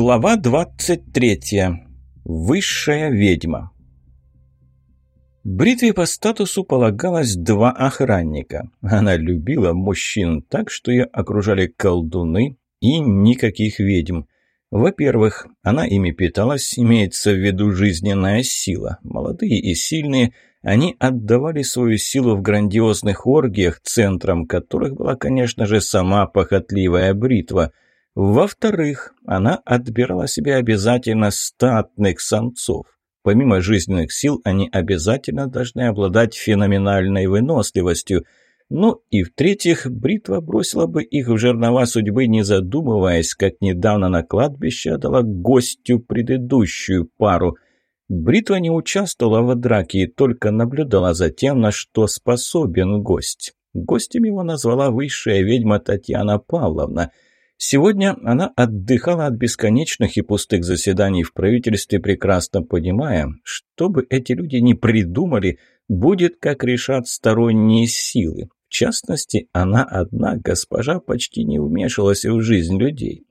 Глава 23. Высшая ведьма. Бритве по статусу полагалось два охранника. Она любила мужчин так, что ее окружали колдуны и никаких ведьм. Во-первых, она ими питалась, имеется в виду жизненная сила. Молодые и сильные, они отдавали свою силу в грандиозных оргиях, центром которых была, конечно же, сама похотливая бритва – во-вторых, она отбирала себе обязательно статных самцов. Помимо жизненных сил, они обязательно должны обладать феноменальной выносливостью. Ну и в-третьих, бритва бросила бы их в жернова судьбы, не задумываясь, как недавно на кладбище отдала гостю предыдущую пару. Бритва не участвовала в драке и только наблюдала за тем, на что способен гость. Гостем его назвала высшая ведьма Татьяна Павловна – Сегодня она отдыхала от бесконечных и пустых заседаний в правительстве, прекрасно понимая, что бы эти люди ни придумали, будет, как решат сторонние силы. В частности, она одна, госпожа, почти не вмешивалась в жизнь людей.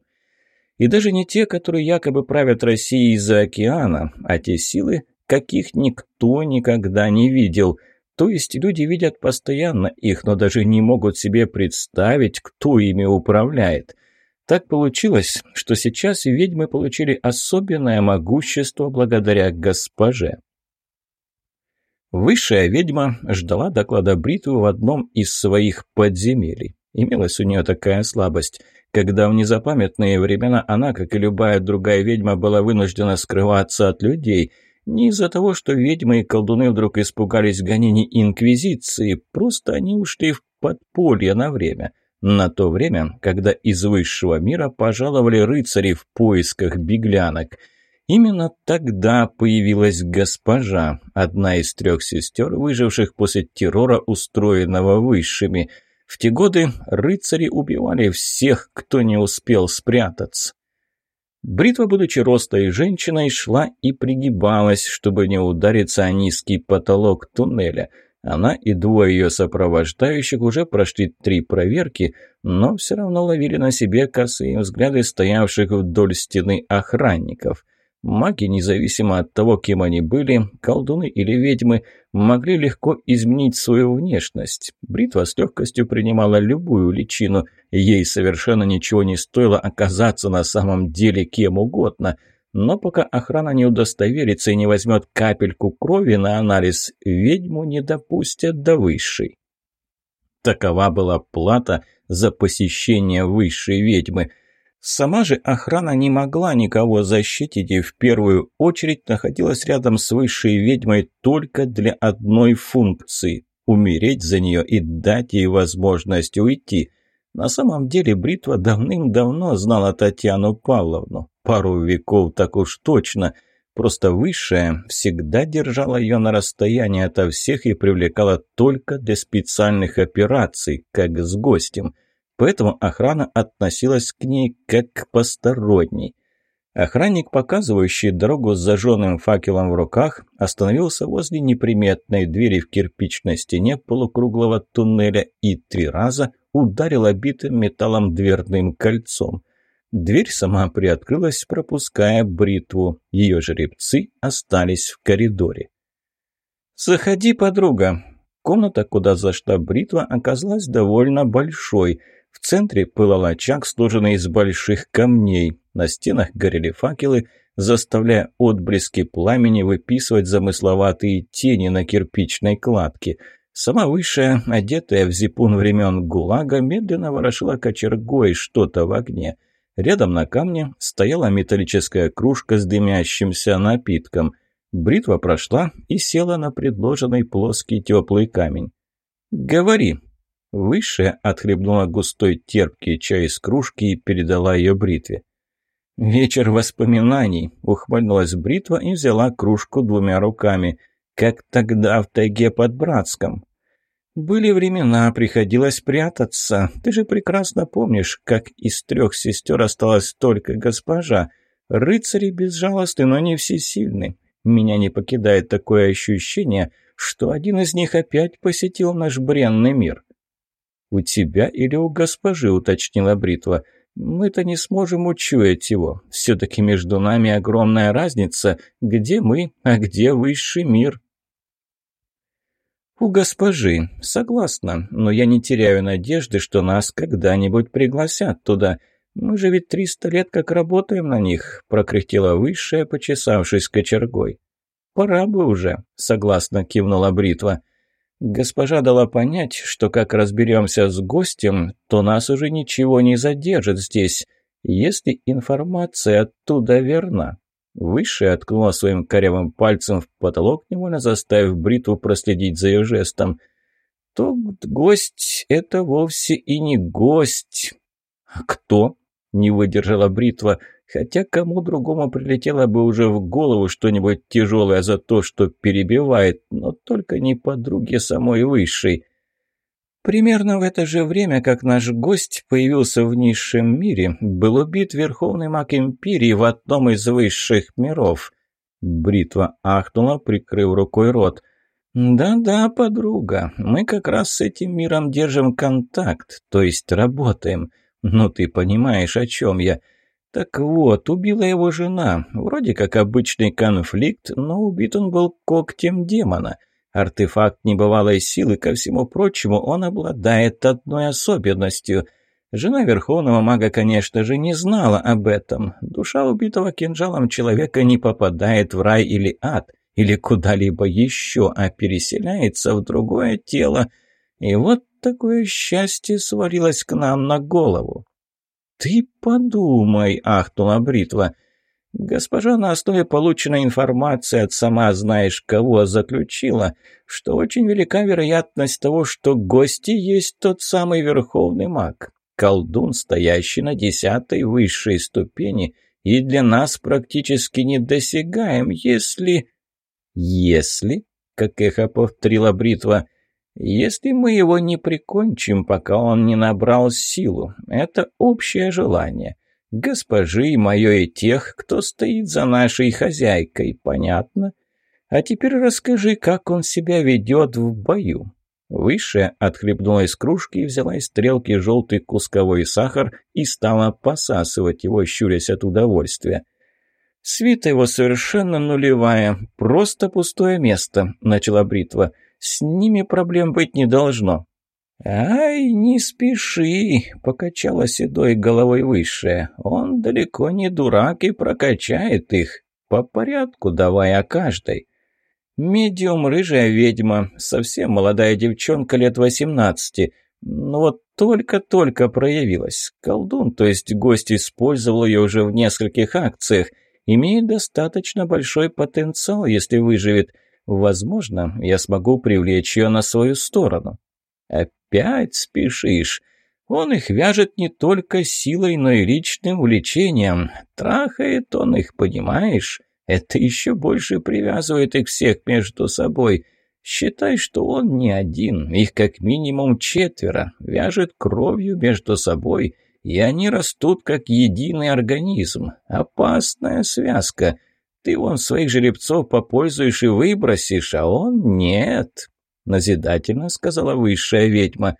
И даже не те, которые якобы правят Россией из-за океана, а те силы, каких никто никогда не видел. То есть люди видят постоянно их, но даже не могут себе представить, кто ими управляет – так получилось, что сейчас ведьмы получили особенное могущество благодаря госпоже. Высшая ведьма ждала доклада Бритвы в одном из своих подземелий. Имелась у нее такая слабость. Когда в незапамятные времена она, как и любая другая ведьма, была вынуждена скрываться от людей – не из-за того, что ведьмы и колдуны вдруг испугались гонений Инквизиции, просто они ушли в подполье на время – на то время, когда из высшего мира пожаловали рыцари в поисках беглянок. Именно тогда появилась госпожа, одна из трех сестер, выживших после террора, устроенного высшими. В те годы рыцари убивали всех, кто не успел спрятаться. Бритва, будучи ростой женщиной, шла и пригибалась, чтобы не удариться о низкий потолок туннеля – она и двое ее сопровождающих уже прошли три проверки, но все равно ловили на себе косые взгляды стоявших вдоль стены охранников. Маги, независимо от того, кем они были, колдуны или ведьмы, могли легко изменить свою внешность. Бритва с легкостью принимала любую личину, ей совершенно ничего не стоило оказаться на самом деле кем угодно – но пока охрана не удостоверится и не возьмет капельку крови на анализ, ведьму не допустят до высшей. Такова была плата за посещение высшей ведьмы. Сама же охрана не могла никого защитить и в первую очередь находилась рядом с высшей ведьмой только для одной функции – умереть за нее и дать ей возможность уйти. На самом деле Бритва давным-давно знала Татьяну Павловну пару веков так уж точно. Просто высшая всегда держала ее на расстоянии ото всех и привлекала только для специальных операций, как с гостем. Поэтому охрана относилась к ней как к посторонней. Охранник, показывающий дорогу с зажженным факелом в руках, остановился возле неприметной двери в кирпичной стене полукруглого туннеля и три раза ударил обитым металлом дверным кольцом. Дверь сама приоткрылась, пропуская бритву. Ее жеребцы остались в коридоре. «Заходи, подруга!» Комната, куда зашла бритва, оказалась довольно большой. В центре пылал очаг, сложенный из больших камней. На стенах горели факелы, заставляя отблески пламени выписывать замысловатые тени на кирпичной кладке. Сама высшая, одетая в зипун времен ГУЛАГа, медленно ворошила кочергой что-то в огне – Рядом на камне стояла металлическая кружка с дымящимся напитком. Бритва прошла и села на предложенный плоский теплый камень. «Говори!» Высшая отхлебнула густой терпкий чай из кружки и передала ее бритве. «Вечер воспоминаний!» — ухмыльнулась бритва и взяла кружку двумя руками. «Как тогда в тайге под Братском. Были времена, приходилось прятаться. Ты же прекрасно помнишь, как из трех сестер осталась только госпожа. Рыцари безжалостны, но не всесильны. Меня не покидает такое ощущение, что один из них опять посетил наш бренный мир. «У тебя или у госпожи?» — уточнила Бритва. Мы-то не сможем учуять его. Все-таки между нами огромная разница, где мы, а где высший мир. «У госпожи, согласна, но я не теряю надежды, что нас когда-нибудь пригласят туда. Мы же ведь триста лет как работаем на них», — прокряхтела высшая, почесавшись кочергой. «Пора бы уже», — согласно кивнула Бритва. Госпожа дала понять, что как разберемся с гостем, то нас уже ничего не задержит здесь, если информация оттуда верна. Высшая откнула своим корявым пальцем в потолок, невольно заставив Бритву проследить за ее жестом. То гость — это вовсе и не гость. «А кто?» — не выдержала Бритва — Хотя кому другому прилетело бы уже в голову что-нибудь тяжелое за то, что перебивает, но только не подруге самой высшей. Примерно в это же время, как наш гость появился в низшем мире, был убит Верховный Маг Империи в одном из высших миров. Бритва ахнула, прикрыв рукой рот. «Да-да, подруга, мы как раз с этим миром держим контакт, то есть работаем. Ну, ты понимаешь, о чем я». Так вот, убила его жена. Вроде как обычный конфликт, но убит он был когтем демона. Артефакт небывалой силы, ко всему прочему, он обладает одной особенностью. Жена Верховного Мага, конечно же, не знала об этом. Душа убитого кинжалом человека не попадает в рай или ад, или куда-либо еще, а переселяется в другое тело. И вот такое счастье свалилось к нам на голову. «Ты подумай», — ахнула Бритва. Госпожа на основе полученной информации от сама знаешь кого заключила, что очень велика вероятность того, что гости есть тот самый верховный маг, колдун, стоящий на десятой высшей ступени, и для нас практически недосягаем, если... «Если?» — как эхо повторила Бритва — если мы его не прикончим, пока он не набрал силу, это общее желание. Госпожи, мое и тех, кто стоит за нашей хозяйкой, понятно? А теперь расскажи, как он себя ведет в бою». Высшая отхлебнула из кружки и взяла из стрелки желтый кусковой сахар и стала посасывать его, щурясь от удовольствия. Свита его совершенно нулевая, просто пустое место, начала бритва. С ними проблем быть не должно». «Ай, не спеши!» — покачала седой головой высшая. «Он далеко не дурак и прокачает их. По порядку давай о каждой». «Медиум рыжая ведьма, совсем молодая девчонка лет восемнадцати. Но вот только-только проявилась. Колдун, то есть гость, использовал ее уже в нескольких акциях. Имеет достаточно большой потенциал, если выживет». Возможно, я смогу привлечь ее на свою сторону. Опять спешишь. Он их вяжет не только силой, но и личным влечением. Трахает он их, понимаешь? Это еще больше привязывает их всех между собой. Считай, что он не один, их как минимум четверо, вяжет кровью между собой, и они растут как единый организм. Опасная связка. Ты вон своих жеребцов попользуешь и выбросишь, а он нет», — назидательно сказала высшая ведьма.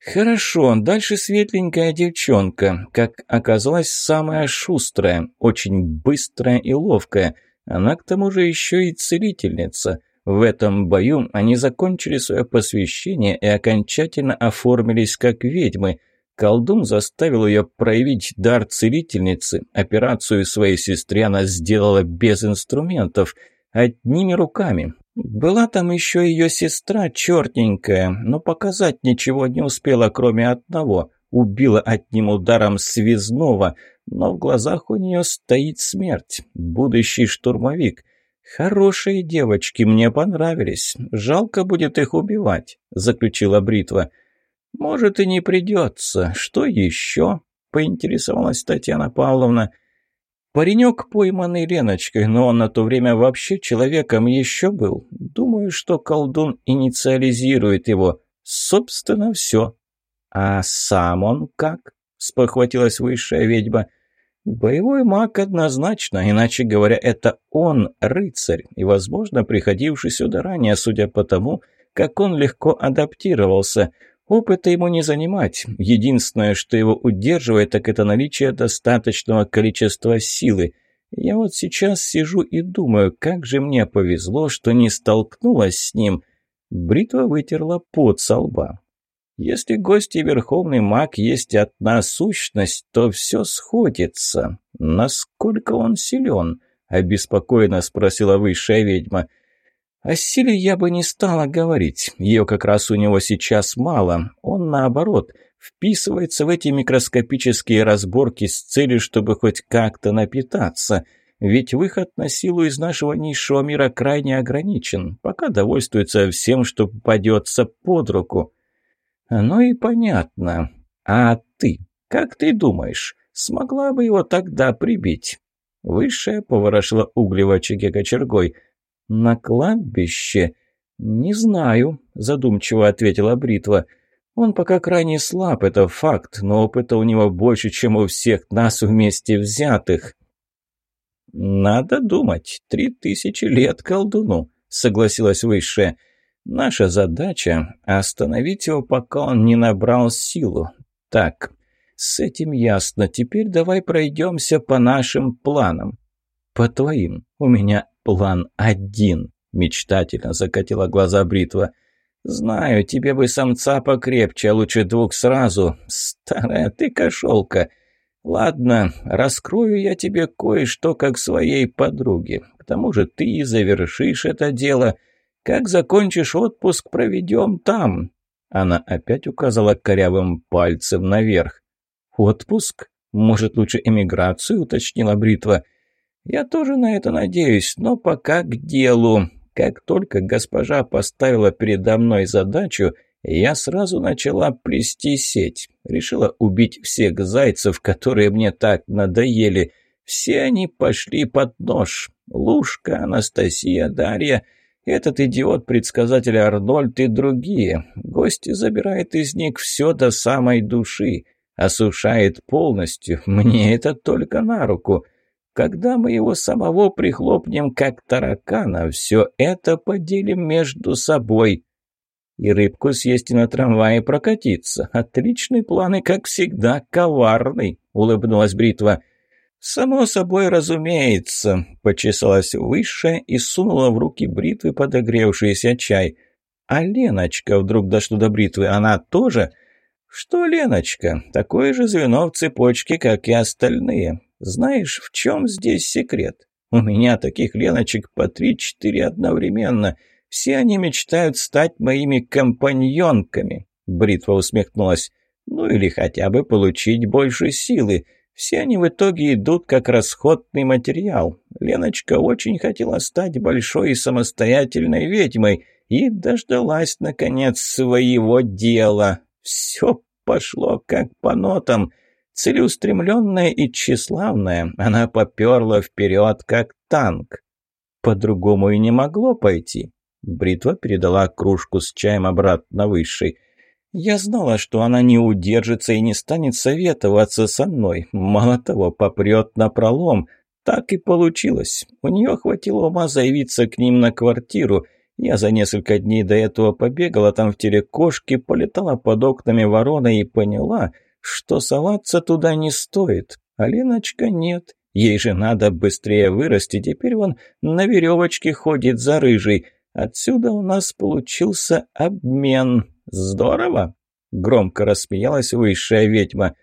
«Хорошо, дальше светленькая девчонка, как оказалось, самая шустрая, очень быстрая и ловкая. Она к тому же еще и целительница». В этом бою они закончили свое посвящение и окончательно оформились как ведьмы. Колдун заставил ее проявить дар целительницы. Операцию своей сестре она сделала без инструментов, одними руками. Была там еще ее сестра, черненькая, но показать ничего не успела, кроме одного. Убила одним ударом связного, но в глазах у нее стоит смерть. Будущий штурмовик. «Хорошие девочки, мне понравились. Жалко будет их убивать», — заключила Бритва. «Может, и не придется. Что еще?» – поинтересовалась Татьяна Павловна. «Паренек, пойманный Леночкой, но он на то время вообще человеком еще был. Думаю, что колдун инициализирует его. Собственно, все». «А сам он как?» – спохватилась высшая ведьма. «Боевой маг однозначно, иначе говоря, это он рыцарь, и, возможно, приходивший сюда ранее, судя по тому, как он легко адаптировался». Опыта ему не занимать. Единственное, что его удерживает, так это наличие достаточного количества силы. Я вот сейчас сижу и думаю, как же мне повезло, что не столкнулась с ним. Бритва вытерла пот со лба. Если гость и верховный маг есть одна сущность, то все сходится. Насколько он силен? Обеспокоенно спросила высшая ведьма. О силе я бы не стала говорить. Ее как раз у него сейчас мало. Он, наоборот, вписывается в эти микроскопические разборки с целью, чтобы хоть как-то напитаться. Ведь выход на силу из нашего низшего мира крайне ограничен. Пока довольствуется всем, что попадется под руку. «Ну и понятно. А ты? Как ты думаешь, смогла бы его тогда прибить?» Высшая поворошила угли в очаге кочергой. «На кладбище?» «Не знаю», — задумчиво ответила Бритва. «Он пока крайне слаб, это факт, но опыта у него больше, чем у всех нас вместе взятых». «Надо думать, три тысячи лет колдуну», — согласилась Высшая. Наша задача – остановить его, пока он не набрал силу. Так, с этим ясно. Теперь давай пройдемся по нашим планам. По твоим. У меня план один. Мечтательно закатила глаза бритва. «Знаю, тебе бы самца покрепче, а лучше двух сразу. Старая ты кошелка. Ладно, раскрою я тебе кое-что как своей подруге. К тому же ты и завершишь это дело». Как закончишь отпуск, проведем там». Она опять указала корявым пальцем наверх. «Отпуск? Может, лучше эмиграцию?» — уточнила Бритва. «Я тоже на это надеюсь, но пока к делу. Как только госпожа поставила передо мной задачу, я сразу начала плести сеть. Решила убить всех зайцев, которые мне так надоели. Все они пошли под нож. Лушка, Анастасия, Дарья — этот идиот-предсказатель Арнольд и другие. Гости забирает из них все до самой души. Осушает полностью. Мне это только на руку. Когда мы его самого прихлопнем, как таракана, все это поделим между собой. И рыбку съесть и на трамвае прокатиться. Отличный план и, как всегда, коварный, улыбнулась Бритва. «Само собой разумеется», — почесалась высшая и сунула в руки бритвы подогревшийся чай. «А Леночка вдруг дошло до бритвы, она тоже?» «Что Леночка? Такое же звено в цепочке, как и остальные. Знаешь, в чем здесь секрет? У меня таких Леночек по три-четыре одновременно. Все они мечтают стать моими компаньонками», — бритва усмехнулась. «Ну или хотя бы получить больше силы». Все они в итоге идут как расходный материал. Леночка очень хотела стать большой и самостоятельной ведьмой и дождалась, наконец, своего дела. Все пошло как по нотам. Целеустремленная и тщеславная, она поперла вперед, как танк. По-другому и не могло пойти. Бритва передала кружку с чаем обратно высшей. Я знала, что она не удержится и не станет советоваться со мной. Мало того, попрет на пролом. Так и получилось. У нее хватило ума заявиться к ним на квартиру. Я за несколько дней до этого побегала там в телекошке, полетала под окнами ворона и поняла, что соваться туда не стоит. А нет. Ей же надо быстрее вырасти. Теперь он на веревочке ходит за рыжей. Отсюда у нас получился обмен. «Здорово!» — громко рассмеялась высшая ведьма.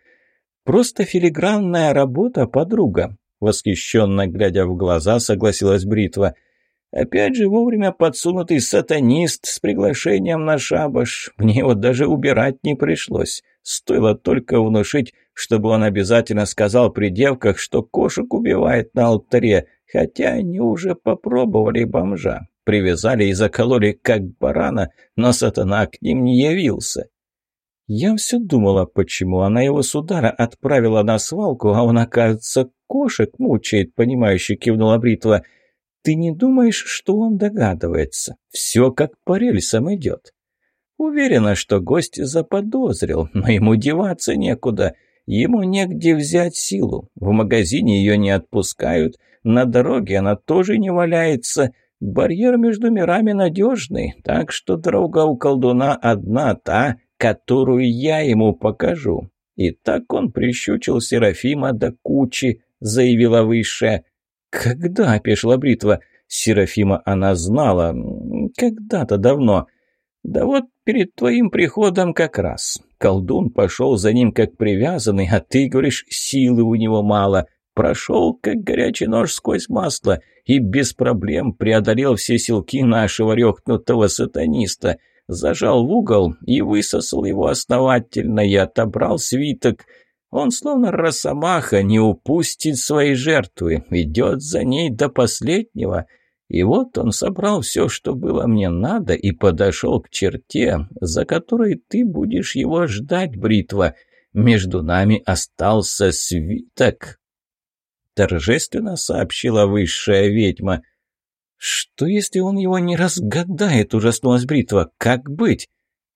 «Просто филигранная работа, подруга!» Восхищенно глядя в глаза, согласилась Бритва. «Опять же вовремя подсунутый сатанист с приглашением на шабаш. Мне его даже убирать не пришлось. Стоило только внушить, чтобы он обязательно сказал при девках, что кошек убивает на алтаре, хотя они уже попробовали бомжа. Привязали и закололи, как барана, но сатана к ним не явился. Я все думала, почему она его с удара отправила на свалку, а он, оказывается, кошек мучает, понимающе кивнула Бритва. Ты не думаешь, что он догадывается? Все как по рельсам идет. Уверена, что гость заподозрил, но ему деваться некуда. Ему негде взять силу. В магазине ее не отпускают, на дороге она тоже не валяется. Барьер между мирами надежный, так что дорога у колдуна одна та, которую я ему покажу. И так он прищучил Серафима до кучи, заявила Высшая. Когда опешила бритва? Серафима она знала. Когда-то давно. Да вот перед твоим приходом как раз. Колдун пошел за ним как привязанный, а ты говоришь, силы у него мало. Прошел, как горячий нож сквозь масло, и без проблем преодолел все силки нашего рехнутого сатаниста. Зажал в угол и высосал его основательно, и отобрал свиток. Он, словно росомаха, не упустит своей жертвы, идет за ней до последнего. И вот он собрал все, что было мне надо, и подошел к черте, за которой ты будешь его ждать, бритва. Между нами остался свиток, торжественно сообщила высшая ведьма. «Что, если он его не разгадает?» – ужаснулась бритва. «Как быть?»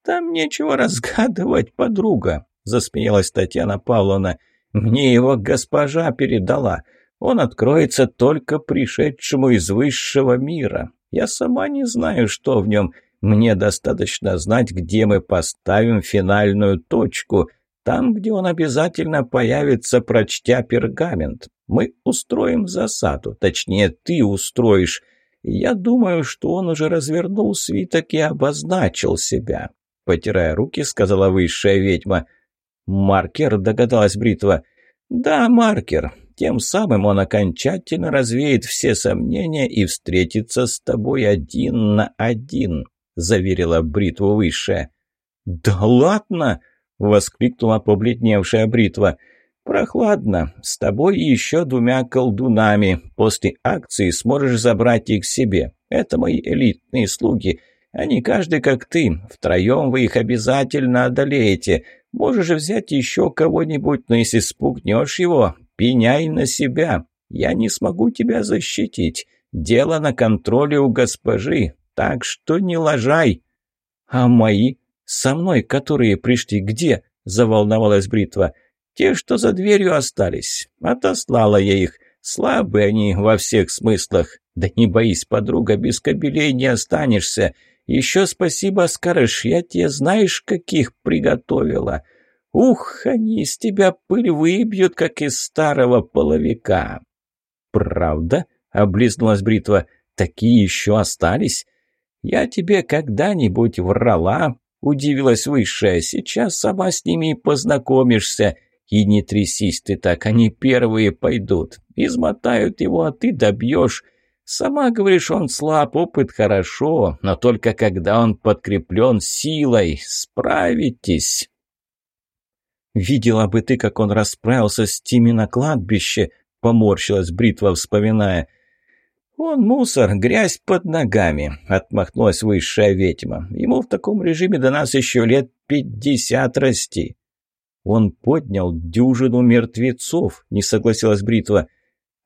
«Там нечего разгадывать, подруга», – засмеялась Татьяна Павловна. «Мне его госпожа передала. Он откроется только пришедшему из высшего мира. Я сама не знаю, что в нем. Мне достаточно знать, где мы поставим финальную точку. Там, где он обязательно появится, прочтя пергамент. Мы устроим засаду, точнее, ты устроишь. Я думаю, что он уже развернул свиток и обозначил себя. Потирая руки, сказала высшая ведьма. «Маркер», — догадалась Бритва. «Да, маркер. Тем самым он окончательно развеет все сомнения и встретится с тобой один на один», — заверила Бритву высшая. «Да ладно!» — воскликнула побледневшая Бритва. «Прохладно. С тобой и еще двумя колдунами. После акции сможешь забрать их себе. Это мои элитные слуги. Они каждый как ты. Втроем вы их обязательно одолеете. Можешь взять еще кого-нибудь, но если спугнешь его, пеняй на себя. Я не смогу тебя защитить. Дело на контроле у госпожи, так что не лажай». «А мои? Со мной, которые пришли, где?» – заволновалась. «Бритва». Те, что за дверью остались. Отослала я их. Слабые они во всех смыслах. Да не боись, подруга, без кобелей не останешься. Еще спасибо скажешь, я тебе знаешь, каких приготовила. Ух, они из тебя пыль выбьют, как из старого половика. Правда? Облизнулась бритва. Такие еще остались? Я тебе когда-нибудь врала? Удивилась высшая. Сейчас сама с ними познакомишься. И не трясись ты так, они первые пойдут. Измотают его, а ты добьешь. Сама говоришь, он слаб, опыт хорошо, но только когда он подкреплен силой. Справитесь. Видела бы ты, как он расправился с Тими на кладбище, поморщилась бритва, вспоминая. «Он мусор, грязь под ногами», — отмахнулась высшая ведьма. «Ему в таком режиме до нас еще лет пятьдесят расти». Он поднял дюжину мертвецов, не согласилась Бритва.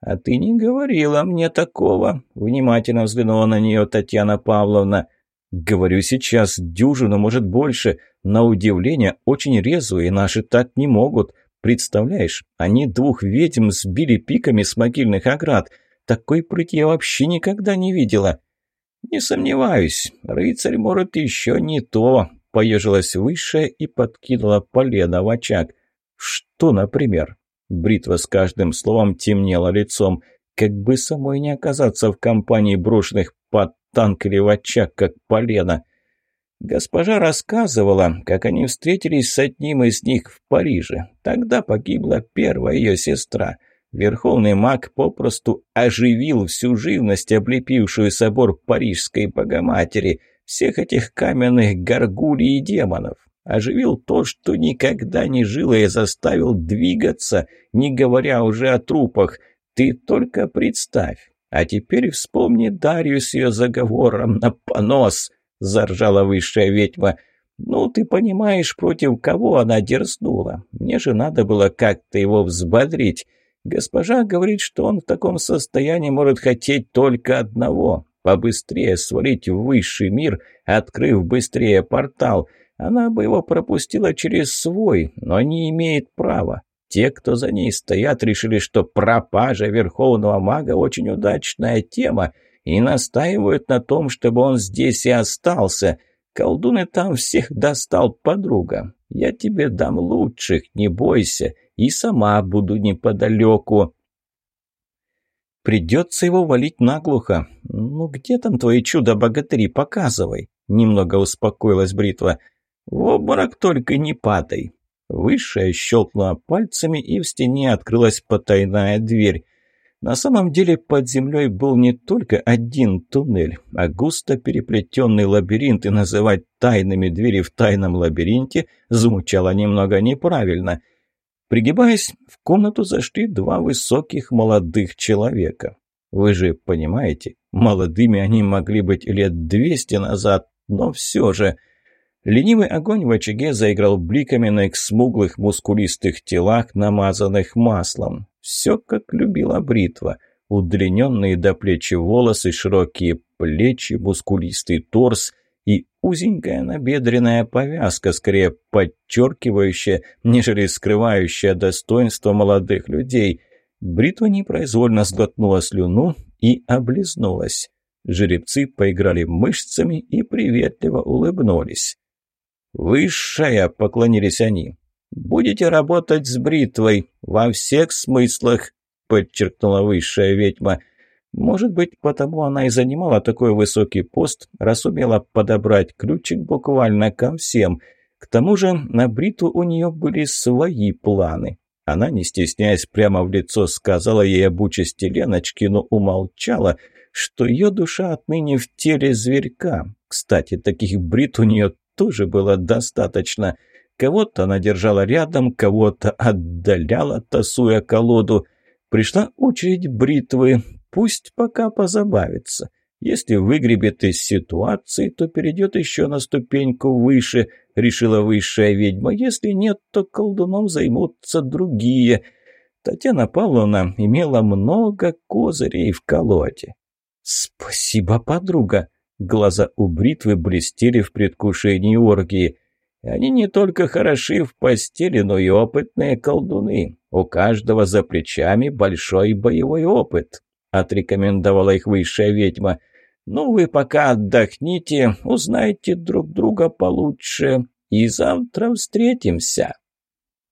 «А ты не говорила мне такого», — внимательно взглянула на нее Татьяна Павловна. «Говорю сейчас, дюжину, может больше. На удивление, очень резвые, наши так не могут. Представляешь, они двух ведьм сбили пиками с могильных оград. Такой прыти я вообще никогда не видела». «Не сомневаюсь, рыцарь, может, еще не то», Поежилась выше и подкинула полено в очаг. «Что, например?» Бритва с каждым словом темнела лицом. Как бы самой не оказаться в компании брошенных под танк или в очаг, как полено. Госпожа рассказывала, как они встретились с одним из них в Париже. Тогда погибла первая ее сестра. Верховный маг попросту оживил всю живность, облепившую собор Парижской Богоматери – всех этих каменных горгулей и демонов. Оживил то, что никогда не жило и заставил двигаться, не говоря уже о трупах. Ты только представь. А теперь вспомни Дарью с ее заговором на понос, заржала высшая ведьма. Ну, ты понимаешь, против кого она дерзнула. Мне же надо было как-то его взбодрить. Госпожа говорит, что он в таком состоянии может хотеть только одного побыстрее свалить в высший мир, открыв быстрее портал. Она бы его пропустила через свой, но не имеет права. Те, кто за ней стоят, решили, что пропажа Верховного Мага очень удачная тема и настаивают на том, чтобы он здесь и остался. Колдуны там всех достал, подруга. Я тебе дам лучших, не бойся, и сама буду неподалеку. Придется его валить наглухо. Ну где там твои чудо-богатыри, показывай. Немного успокоилась бритва. В обморок только не падай. Высшая щелкнула пальцами, и в стене открылась потайная дверь. На самом деле под землей был не только один туннель, а густо переплетенный лабиринт, и называть тайными двери в тайном лабиринте звучало немного неправильно. Пригибаясь, в комнату зашли два высоких молодых человека. Вы же понимаете, молодыми они могли быть лет двести назад, но все же... Ленивый огонь в очаге заиграл бликами на их смуглых мускулистых телах, намазанных маслом. Все, как любила бритва. Удлиненные до плечи волосы, широкие плечи, мускулистый торс узенькая набедренная повязка, скорее подчеркивающая, нежели скрывающая достоинство молодых людей. Бритва непроизвольно сглотнула слюну и облизнулась. Жеребцы поиграли мышцами и приветливо улыбнулись. «Высшая!» — поклонились они. «Будете работать с бритвой во всех смыслах», — подчеркнула высшая ведьма. Может быть, потому она и занимала такой высокий пост, раз умела подобрать ключик буквально ко всем. К тому же на бритву у нее были свои планы. Она, не стесняясь, прямо в лицо сказала ей об участи Леночки, но умолчала, что ее душа отныне в теле зверька. Кстати, таких брит у нее тоже было достаточно — Кого-то она держала рядом, кого-то отдаляла, тасуя колоду. Пришла очередь бритвы. Пусть пока позабавится. Если выгребет из ситуации, то перейдет еще на ступеньку выше, решила высшая ведьма. Если нет, то колдуном займутся другие. Татьяна Павловна имела много козырей в колоде. «Спасибо, подруга!» Глаза у бритвы блестели в предвкушении оргии. Они не только хороши в постели, но и опытные колдуны. У каждого за плечами большой боевой опыт», — отрекомендовала их высшая ведьма. «Ну, вы пока отдохните, узнайте друг друга получше, и завтра встретимся».